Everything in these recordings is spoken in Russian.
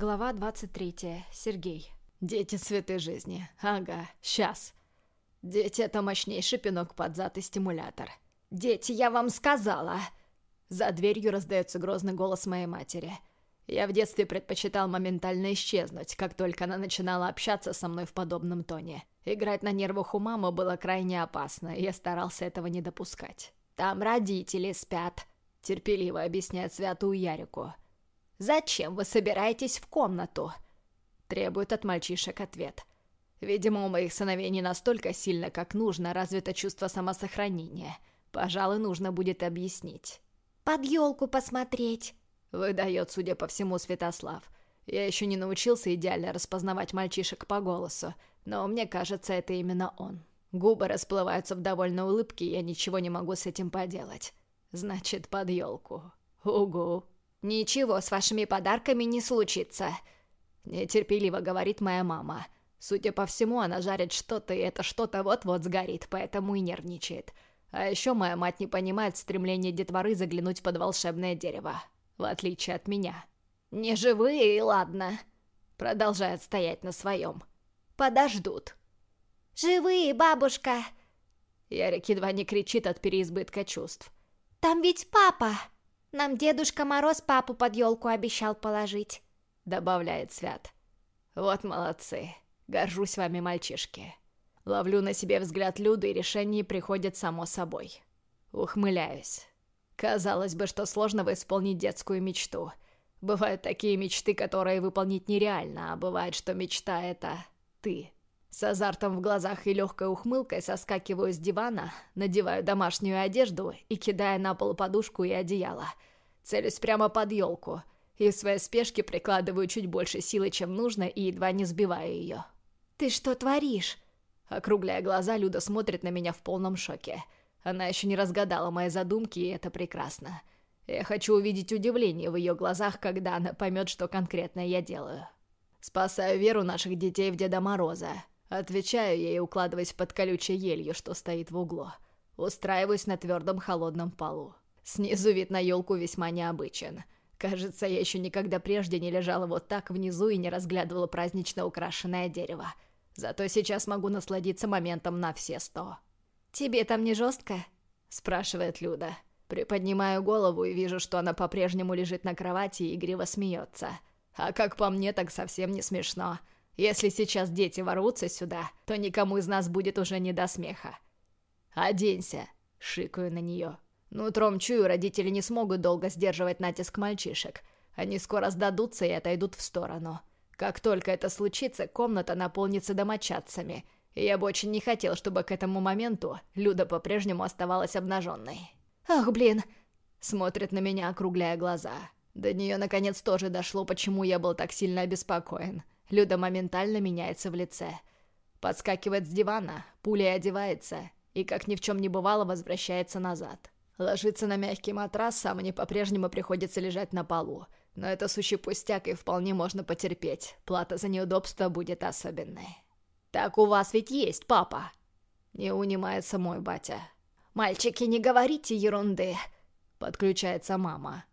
Глава 23. Сергей. Дети цветы жизни. Ага, сейчас. Дети — это мощнейший пинок под зад и стимулятор. Дети, я вам сказала! За дверью раздается грозный голос моей матери. Я в детстве предпочитал моментально исчезнуть, как только она начинала общаться со мной в подобном тоне. Играть на нервах у мамы было крайне опасно, и я старался этого не допускать. «Там родители спят», — терпеливо объясняет Святую Ярику. «Зачем вы собираетесь в комнату?» Требует от мальчишек ответ. Видимо, у моих сыновей не настолько сильно, как нужно, развито чувство самосохранения. Пожалуй, нужно будет объяснить. «Под елку посмотреть!» Выдает, судя по всему, Святослав. Я еще не научился идеально распознавать мальчишек по голосу, но мне кажется, это именно он. Губы расплываются в довольной улыбке, и я ничего не могу с этим поделать. Значит, под елку. Угу. «Ничего с вашими подарками не случится», — нетерпеливо говорит моя мама. Судя по всему, она жарит что-то, и это что-то вот-вот сгорит, поэтому и нервничает. А еще моя мать не понимает стремление детворы заглянуть под волшебное дерево. В отличие от меня. «Не живые, и ладно», — продолжает стоять на своем. «Подождут». «Живые, бабушка!» Ярик едва не кричит от переизбытка чувств. «Там ведь папа!» Нам Дедушка Мороз папу под елку обещал положить», — добавляет Свят. «Вот молодцы. Горжусь вами, мальчишки. Ловлю на себе взгляд Люды, и решение приходит само собой. Ухмыляюсь. Казалось бы, что сложно исполнить детскую мечту. Бывают такие мечты, которые выполнить нереально, а бывает, что мечта — это ты». С азартом в глазах и легкой ухмылкой соскакиваю с дивана, надеваю домашнюю одежду и кидаю на пол подушку и одеяло. Целюсь прямо под елку и в своей спешке прикладываю чуть больше силы, чем нужно, и едва не сбиваю ее. «Ты что творишь?» Округляя глаза, Люда смотрит на меня в полном шоке. Она еще не разгадала мои задумки, и это прекрасно. Я хочу увидеть удивление в ее глазах, когда она поймет, что конкретно я делаю. Спасаю веру наших детей в Деда Мороза. Отвечаю ей, укладываясь под колючей елью, что стоит в углу. Устраиваюсь на твердом холодном полу. Снизу вид на елку весьма необычен. Кажется, я еще никогда прежде не лежала вот так внизу и не разглядывала празднично украшенное дерево. Зато сейчас могу насладиться моментом на все сто. «Тебе там не жестко?» — спрашивает Люда. Приподнимаю голову и вижу, что она по-прежнему лежит на кровати и игриво смеется. А как по мне, так совсем не смешно. Если сейчас дети ворвутся сюда, то никому из нас будет уже не до смеха. «Оденься!» — шикаю на нее. Нутром чую, родители не смогут долго сдерживать натиск мальчишек. Они скоро сдадутся и отойдут в сторону. Как только это случится, комната наполнится домочадцами. Я бы очень не хотел, чтобы к этому моменту Люда по-прежнему оставалась обнаженной. «Ах, блин!» Смотрит на меня, округляя глаза. До нее наконец тоже дошло, почему я был так сильно обеспокоен. Люда моментально меняется в лице. Подскакивает с дивана, пулей одевается и, как ни в чем не бывало, возвращается назад. Ложится на мягкий матрас, а мне по-прежнему приходится лежать на полу. Но это сущий пустяк, и вполне можно потерпеть. Плата за неудобство будет особенной. «Так у вас ведь есть папа!» Не унимается мой батя. «Мальчики, не говорите ерунды!» Подключается мама.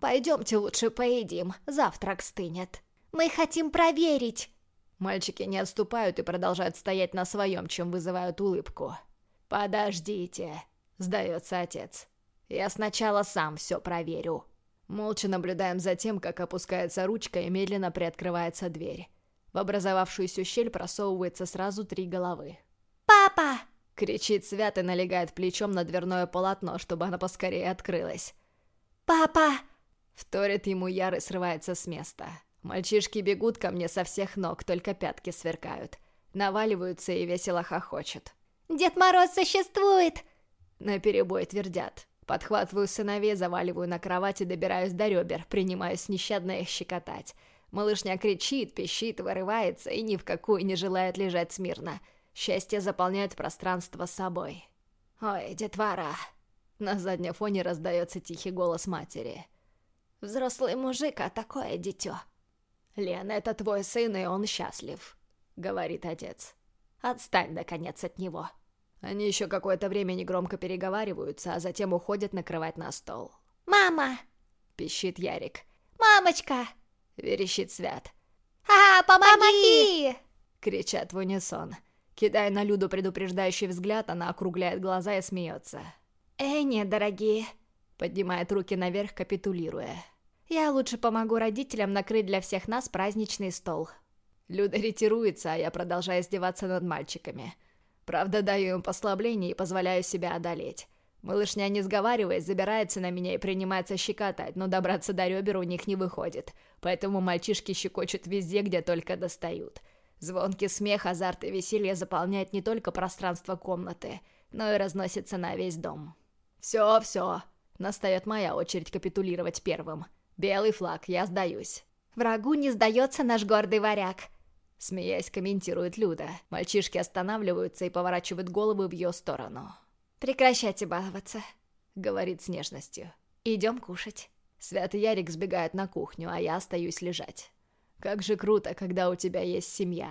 «Пойдемте лучше поедим, завтрак стынет». Мы хотим проверить!» Мальчики не отступают и продолжают стоять на своем, чем вызывают улыбку. «Подождите», — сдается отец. «Я сначала сам все проверю». Молча наблюдаем за тем, как опускается ручка и медленно приоткрывается дверь. В образовавшуюся щель просовывается сразу три головы. «Папа!» — кричит Свят и налегает плечом на дверное полотно, чтобы оно поскорее открылось. «Папа!» — вторит ему Яр и срывается с места. Мальчишки бегут ко мне со всех ног, только пятки сверкают. Наваливаются и весело хохочут. «Дед Мороз существует!» Наперебой твердят. Подхватываю сыновей, заваливаю на кровати, добираюсь до ребер, принимаюсь нещадно их щекотать. Малышня кричит, пищит, вырывается и ни в какую не желает лежать смирно. Счастье заполняет пространство собой. «Ой, детвора!» На заднем фоне раздается тихий голос матери. «Взрослый мужик, а такое дитё!» «Лен, это твой сын, и он счастлив», — говорит отец. «Отстань, наконец, от него». Они еще какое-то время негромко переговариваются, а затем уходят накрывать на стол. «Мама!» — пищит Ярик. «Мамочка!» — верещит Свят. «А, помоги!» — кричат в унисон. Кидая на Люду предупреждающий взгляд, она округляет глаза и смеется. «Эй, нет, дорогие!» — поднимает руки наверх, капитулируя. «Я лучше помогу родителям накрыть для всех нас праздничный стол». Люда ретируется, а я продолжаю издеваться над мальчиками. Правда, даю им послабление и позволяю себя одолеть. Малышня, не сговариваясь, забирается на меня и принимается щекотать, но добраться до ребер у них не выходит, поэтому мальчишки щекочут везде, где только достают. Звонкий смех, азарт и веселье заполняют не только пространство комнаты, но и разносится на весь дом. «Все, все!» Настает моя очередь капитулировать первым. «Белый флаг, я сдаюсь». «Врагу не сдается наш гордый варяг», Смеясь, комментирует Люда. Мальчишки останавливаются и поворачивают головы в ее сторону. «Прекращайте баловаться», — говорит с нежностью. «Идем кушать». Святый Ярик сбегает на кухню, а я остаюсь лежать. Как же круто, когда у тебя есть семья.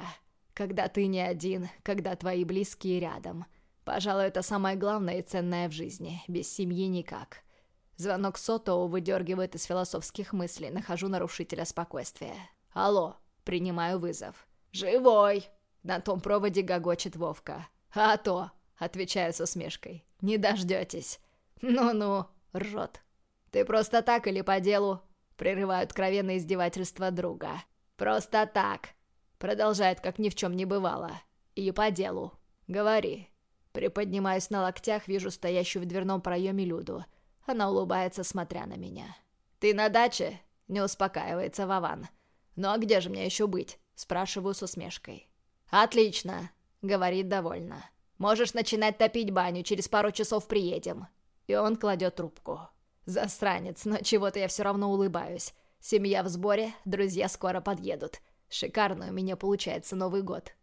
Когда ты не один, когда твои близкие рядом. Пожалуй, это самое главное и ценное в жизни. Без семьи никак. Звонок Сотоу выдергивает из философских мыслей. Нахожу нарушителя спокойствия. «Алло!» Принимаю вызов. «Живой!» На том проводе гогочет Вовка. «А то!» Отвечаю с усмешкой. «Не дождетесь». «Ну-ну», — ржет. «Ты просто так или по делу?» Прерываю откровенное издевательство друга. «Просто так!» Продолжает, как ни в чем не бывало. «И по делу. Говори». Приподнимаюсь на локтях, вижу стоящую в дверном проеме Люду. Она улыбается, смотря на меня. «Ты на даче?» Не успокаивается Вован. «Ну а где же мне еще быть?» Спрашиваю с усмешкой. «Отлично!» — говорит довольно. Можешь начинать топить баню, через пару часов приедем». И он кладет трубку. Засранец, но чего-то я все равно улыбаюсь. Семья в сборе, друзья скоро подъедут. Шикарно у меня получается Новый год.